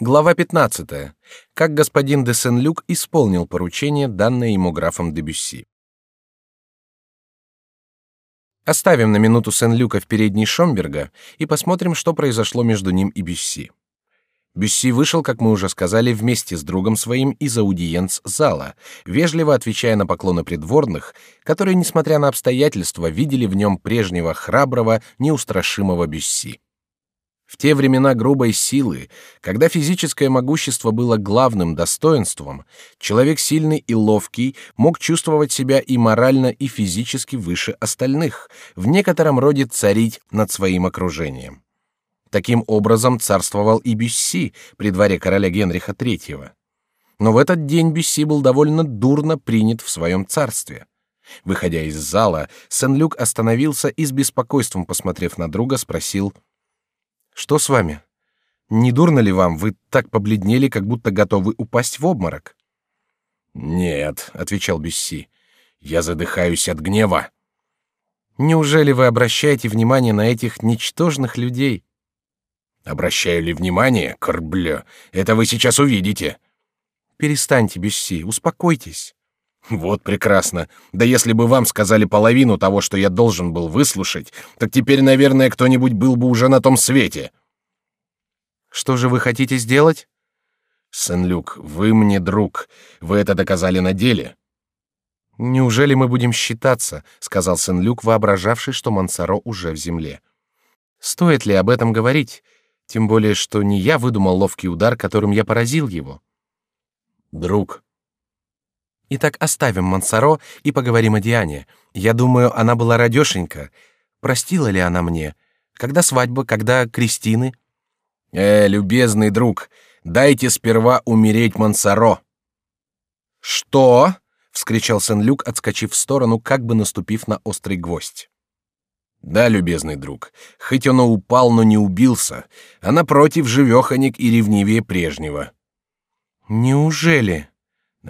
Глава 15. Как господин де Сен-Люк исполнил поручение, данное ему графом де Бюсси. Оставим на минуту Сен-Люка в передней Шомберга и посмотрим, что произошло между ним и Бюсси. Бюсси вышел, как мы уже сказали, вместе с другом своим из аудиенц зала, вежливо отвечая на поклоны придворных, которые, несмотря на обстоятельства, видели в нем прежнего храброго, неустрашимого Бюсси. В те времена грубой силы, когда физическое могущество было главным достоинством, человек сильный и ловкий мог чувствовать себя и морально, и физически выше остальных, в некотором роде царить над своим окружением. Таким образом царствовал и Бюсси при дворе короля Генриха III. Но в этот день Бюсси был довольно дурно принят в своем царстве. Выходя из зала, Сен-Люк остановился и с беспокойством, посмотрев на друга, спросил — что с вами? Не дурно ли вам? Вы так побледнели, как будто готовы упасть в обморок. Нет, отвечал Бюсси. Я задыхаюсь от гнева. Неужели вы обращаете внимание на этих ничтожных людей? Обращаю ли внимание, корблё? Это вы сейчас увидите. Перестаньте, Бюсси, успокойтесь. Вот прекрасно. Да если бы вам сказали половину того, что я должен был выслушать, так теперь, наверное, кто-нибудь был бы уже на том свете. Что же вы хотите сделать? Сен-Люк, вы мне друг. Вы это доказали на деле. Неужели мы будем считаться, сказал Сен-Люк, воображавший, что Мансаро уже в земле. Стоит ли об этом говорить? Тем более, что не я выдумал ловкий удар, которым я поразил его. Друг, Итак, оставим Мансаро и поговорим о Диане. Я думаю, она была радешенька. Простила ли она мне? Когда свадьба, когда крестины? Э, любезный друг, дайте сперва умереть Мансаро. Что? вскричал Сен-Люк, отскочив в сторону, как бы наступив на острый гвоздь. Да, любезный друг, хоть он и упал, но не убился, а напротив живеханик и ревнивее прежнего. Неужели?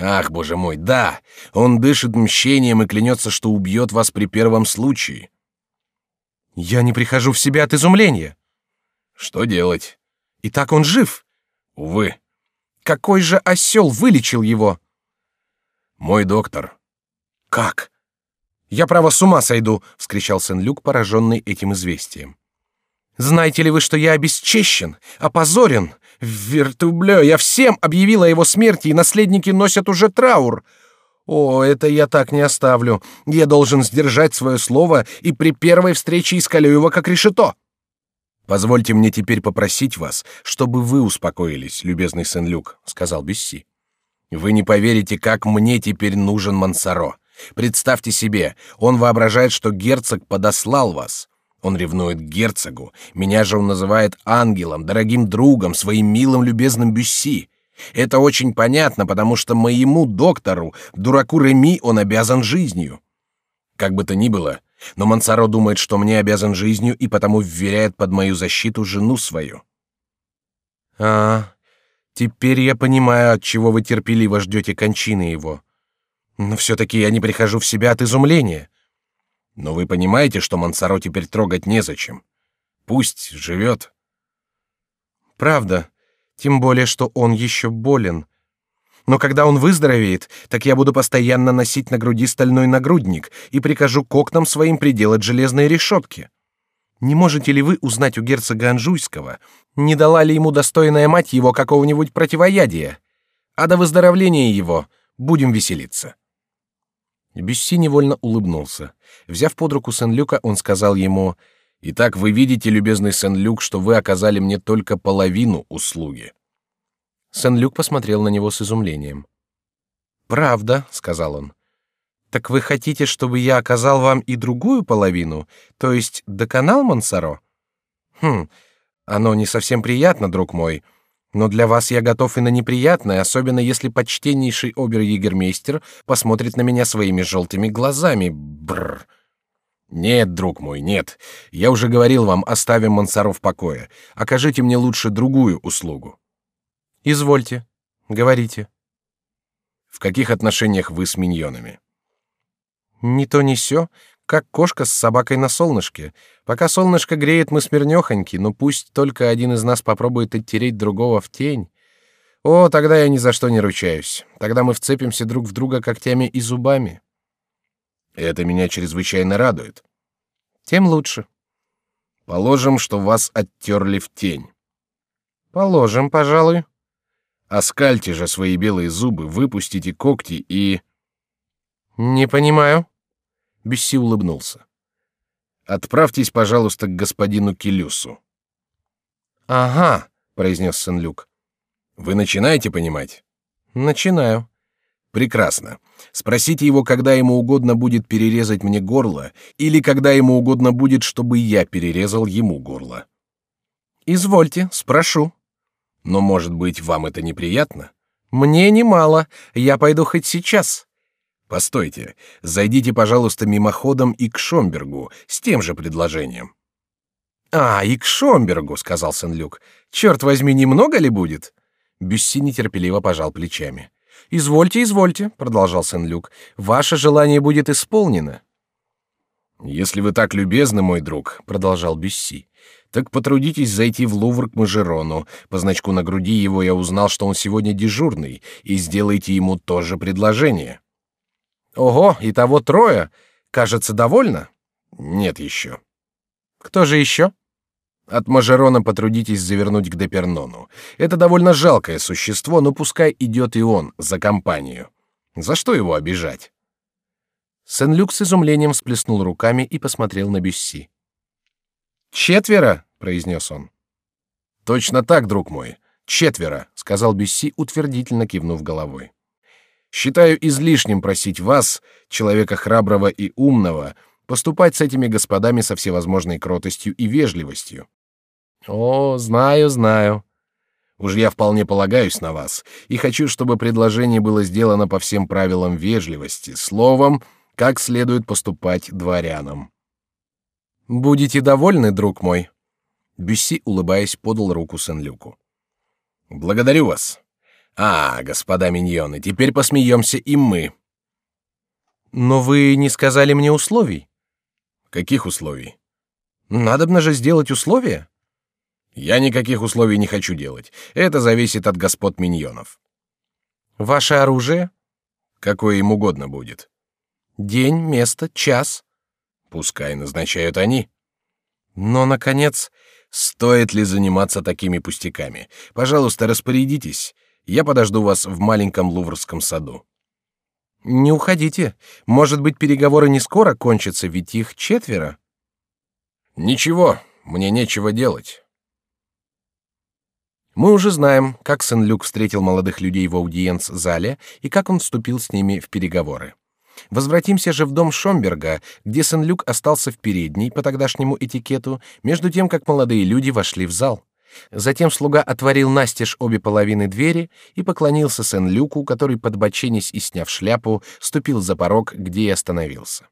Ах, боже мой, да! Он дышит мщением и клянется, что убьет вас при первом случае. Я не прихожу в себя от изумления. Что делать? И так он жив? Увы. Какой же осел вылечил его? Мой доктор. Как? Я право с ума сойду! – вскричал Сен-Люк, пораженный этим известием. Знаете ли вы, что я обесчещен, опозорен? Вертублё, я всем объявила его смерти, и наследники носят уже траур. О, это я так не оставлю. Я должен сдержать свое слово и при первой встрече искалю его как решето. Позвольте мне теперь попросить вас, чтобы вы успокоились, любезный Сен-Люк, сказал Бесси. Вы не поверите, как мне теперь нужен Мансаро. Представьте себе, он воображает, что герцог подослал вас. Он ревнует к герцогу. Меня же он называет ангелом, дорогим другом, своим милым любезным Бюсси. Это очень понятно, потому что моему доктору, дураку Реми, он обязан жизнью. Как бы то ни было, но Мансаро думает, что мне обязан жизнью и потому вверяет под мою защиту жену свою. А, теперь я понимаю, от чего вы терпеливо ждете кончины его. Но все-таки я не прихожу в себя от изумления. Но вы понимаете, что Мансаро теперь трогать незачем. Пусть живет. Правда, тем более, что он еще болен. Но когда он выздоровеет, так я буду постоянно носить на груди стальной нагрудник и прикажу к окнам своим приделать железные решетки. Не можете ли вы узнать у герцога Анжуйского, не дала ли ему достойная мать его какого-нибудь противоядия? А до выздоровления его будем веселиться. Бюсси невольно улыбнулся. Взяв под руку Сен-Люка, он сказал ему: "Итак, вы видите, любезный Сен-Люк, что вы оказали мне только половину услуги". Сен-Люк посмотрел на него с изумлением. "Правда?" сказал он. "Так вы хотите, чтобы я оказал вам и другую половину, то есть доконал Монсоро? Хм, оно не совсем приятно, друг мой. Но для вас я готов и на неприятное, особенно если почтеннейший обер-егермейстер посмотрит на меня своими желтыми глазами. Бррр. Нет, друг мой, нет. Я уже говорил вам, оставим Мансаро в покое. Окажите мне лучше другую услугу. Извольте, говорите. В каких отношениях вы с миньонами? Не то не сё как кошка с собакой на солнышке. Пока солнышко греет, мы смирнёхоньки, но пусть только один из нас попробует оттереть другого в тень. О, тогда я ни за что не ручаюсь. Тогда мы вцепимся друг в друга когтями и зубами. Это меня чрезвычайно радует. Тем лучше. Положим, что вас оттерли в тень. Положим, пожалуй. Оскальте же свои белые зубы, выпустите когти и... Не понимаю. Бесси улыбнулся. Отправьтесь, пожалуйста, к господину Келюсу. Ага, произнес Сен-Люк. Вы начинаете понимать? Начинаю. Прекрасно. Спросите его, когда ему угодно будет перерезать мне горло, или когда ему угодно будет, чтобы я перерезал ему горло. Извольте, спрошу. Но, может быть, вам это неприятно? Мне немало. Я пойду хоть сейчас. Постойте. Зайдите, пожалуйста, мимоходом и к Шомбергу с тем же предложением. А, и к Шомбергу, сказал Сен-Люк. Черт возьми, немного ли будет? Бюсси нетерпеливо пожал плечами. Извольте, извольте, продолжал Сен-Люк. Ваше желание будет исполнено. Если вы так любезны, мой друг, продолжал Бюсси, так потрудитесь зайти в Лувр к Мажерону. По значку на груди его я узнал, что он сегодня дежурный, и сделайте ему тоже предложение. Ого, и того трое. Кажется, довольно? Нет еще. Кто же еще? От Мажерона потрудитесь завернуть к Депернону. Это довольно жалкое существо, но пускай идет и он за компанию. За что его обижать? Сен-Люк с изумлением всплеснул руками и посмотрел на Бюсси. «Четверо!» — произнес он. «Точно так, друг мой. Четверо», — сказал Бюсси, утвердительно кивнув головой. «Считаю излишним просить вас, человека храброго и умного, поступать с этими господами со всевозможной кротостью и вежливостью. О, знаю, знаю. Уж я вполне полагаюсь на вас и хочу, чтобы предложение было сделано по всем правилам вежливости, словом, как следует поступать дворянам. Будете довольны, друг мой. Бюсси, улыбаясь, подал руку Сен-Люку. Благодарю вас. А, господа миньоны, теперь посмеемся и мы. Но вы не сказали мне условий. Каких условий? Надобно же сделать условия. Я никаких условий не хочу делать. Это зависит от господ миньонов. Ваше оружие? Какое им угодно будет. День, место, час. Пускай назначают они. Но, наконец, стоит ли заниматься такими пустяками? Пожалуйста, распорядитесь. Я подожду вас в маленьком Луврском саду. Не уходите. Может быть, переговоры не скоро кончатся, ведь их четверо. Ничего, мне нечего делать. Мы уже знаем, как Сен-Люк встретил молодых людей в аудиенц-зале и как он вступил с ними в переговоры. Возвратимся же в дом Шомберга, где Сен-Люк остался в передней по тогдашнему этикету, между тем как молодые люди вошли в зал. Затем слуга отворил настежь обе половины двери и поклонился Сен-Люку, который, подбоченясь и сняв шляпу, ступил за порог, где и остановился.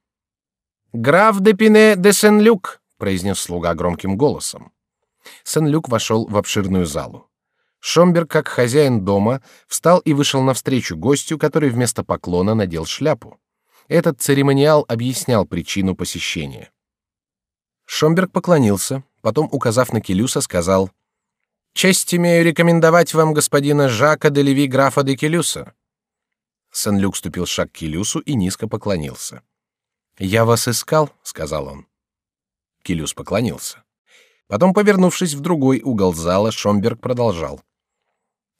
«Граф де Пине де Сен-Люк», — произнес слуга громким голосом. Сен-Люк вошел в обширную залу. Шомберг, как хозяин дома, встал и вышел навстречу гостю, который вместо поклона надел шляпу. Этот церемониал объяснял причину посещения. Шомберг поклонился, потом, указав на Келюса, сказал — Честь имею рекомендовать вам господина Жака де Леви графа де Келюса. Сен-Люк ступил шаг к Келюсу и низко поклонился. Я вас искал, сказал он. Келюс поклонился. Потом, повернувшись в другой угол зала, Шомберг продолжал: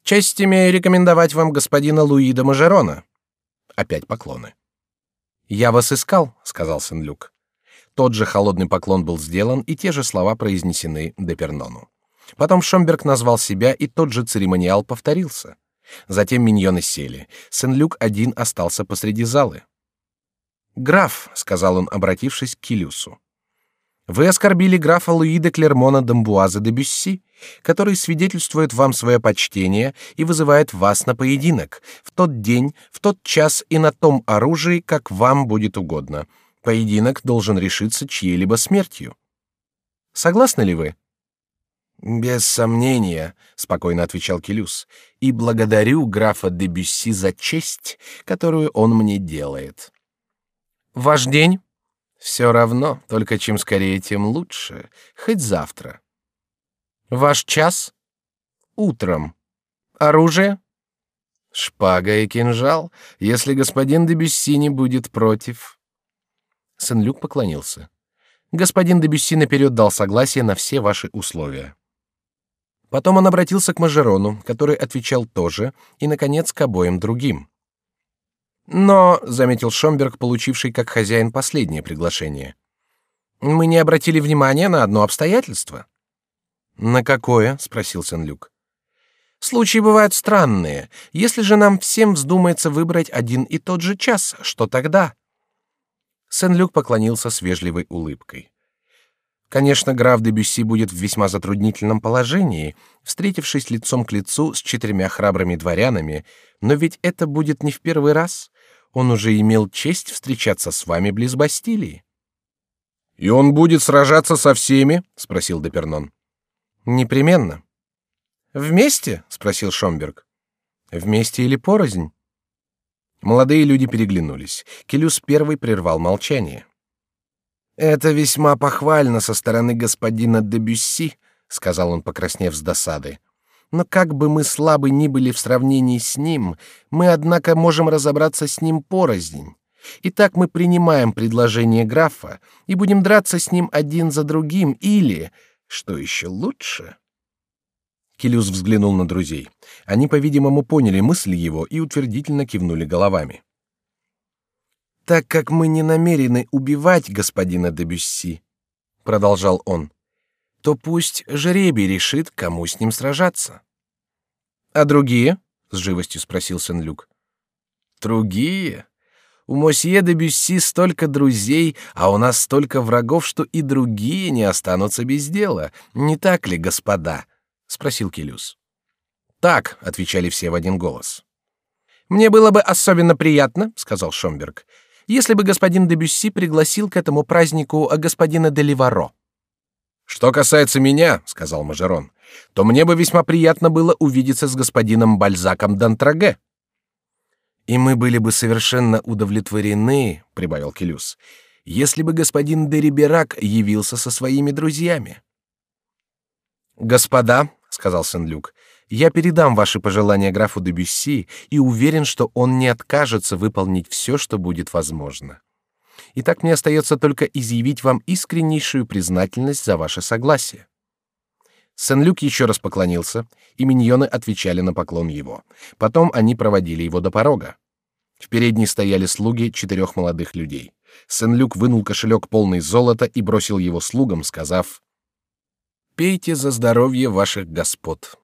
Честь имею рекомендовать вам господина Луи де Мажерона. Опять поклоны. Я вас искал, сказал Сен-Люк. Тот же холодный поклон был сделан, и те же слова произнесены Депернону. Потом Шомберг назвал себя, и тот же церемониал повторился. Затем миньоны сели. Сен-Люк один остался посреди залы. «Граф», — сказал он, обратившись к Килюсу, — «вы оскорбили графа Луи де Клермона d'Амбуаза де Бюсси, который свидетельствует вам свое почтение и вызывает вас на поединок в тот день, в тот час и на том оружии, как вам будет угодно. Поединок должен решиться чьей-либо смертью. Согласны ли вы?» Без сомнения, спокойно отвечал Келюс, и благодарю графа де Бюсси за честь, которую он мне делает. Ваш день? Все равно, только чем скорее, тем лучше, хоть завтра. Ваш час? Утром. Оружие? Шпага и кинжал, если господин де Бюсси не будет против. Сен-Люк поклонился. Господин де Бюсси наперед дал согласие на все ваши условия. Потом он обратился к Мажерону, который отвечал тоже, и, наконец, к обоим другим. Но, — заметил Шомберг, получивший как хозяин последнее приглашение, — мы не обратили внимания на одно обстоятельство. «На какое?» — спросил Сен-Люк. «Случаи бывают странные. Если же нам всем вздумается выбрать один и тот же час, что тогда?» Сен-Люк поклонился с вежливой улыбкой. Конечно, граф де Бюсси будет в весьма затруднительном положении, встретившись лицом к лицу с четырьмя храбрыми дворянами, но ведь это будет не в первый раз. Он уже имел честь встречаться с вами близ Бастилии. И он будет сражаться со всеми? – спросил Депернон. Непременно. Вместе? – спросил Шомберг. Вместе или порознь? Молодые люди переглянулись. Келюс первый прервал молчание. Это весьма похвально со стороны господина де Бюсси, сказал он, покраснев с досады. Но как бы мы слабы ни были в сравнении с ним, мы однако можем разобраться с ним порознь. Итак, мы принимаем предложение графа и будем драться с ним один за другим, или, что еще лучше. Килиус взглянул на друзей. Они, по-видимому, поняли мысль его и утвердительно кивнули головами. Так как мы не намерены убивать господина де продолжал он, то пусть жребий решит, кому с ним сражаться. А другие? с живостью спросил Сен-Люк. Другие? У мосье де столько друзей, а у нас столько врагов, что и другие не останутся без дела. Не так ли, господа? спросил Келюс. Так, отвечали все в один голос. Мне было бы особенно приятно, сказал Шомберг, если бы господин де Бюсси пригласил к этому празднику господина де Ливаро. Что касается меня, сказал Мажерон, то мне бы весьма приятно было увидеться с господином Бальзаком Д'Антраге. И мы были бы совершенно удовлетворены, прибавил Келюс, если бы господин де Риберак явился со своими друзьями. Господа, сказал Сен-Люк, я передам ваши пожелания графу де Бюсси и уверен, что он не откажется выполнить все, что будет возможно. Итак, мне остается только изъявить вам искреннейшую признательность за ваше согласие. Сен-Люк еще раз поклонился, и миньоны отвечали на поклон его. Потом они проводили его до порога. В передней стояли слуги четырех молодых людей. Сен-Люк вынул кошелек полный золота и бросил его слугам, сказав: "Пейте за здоровье ваших господ".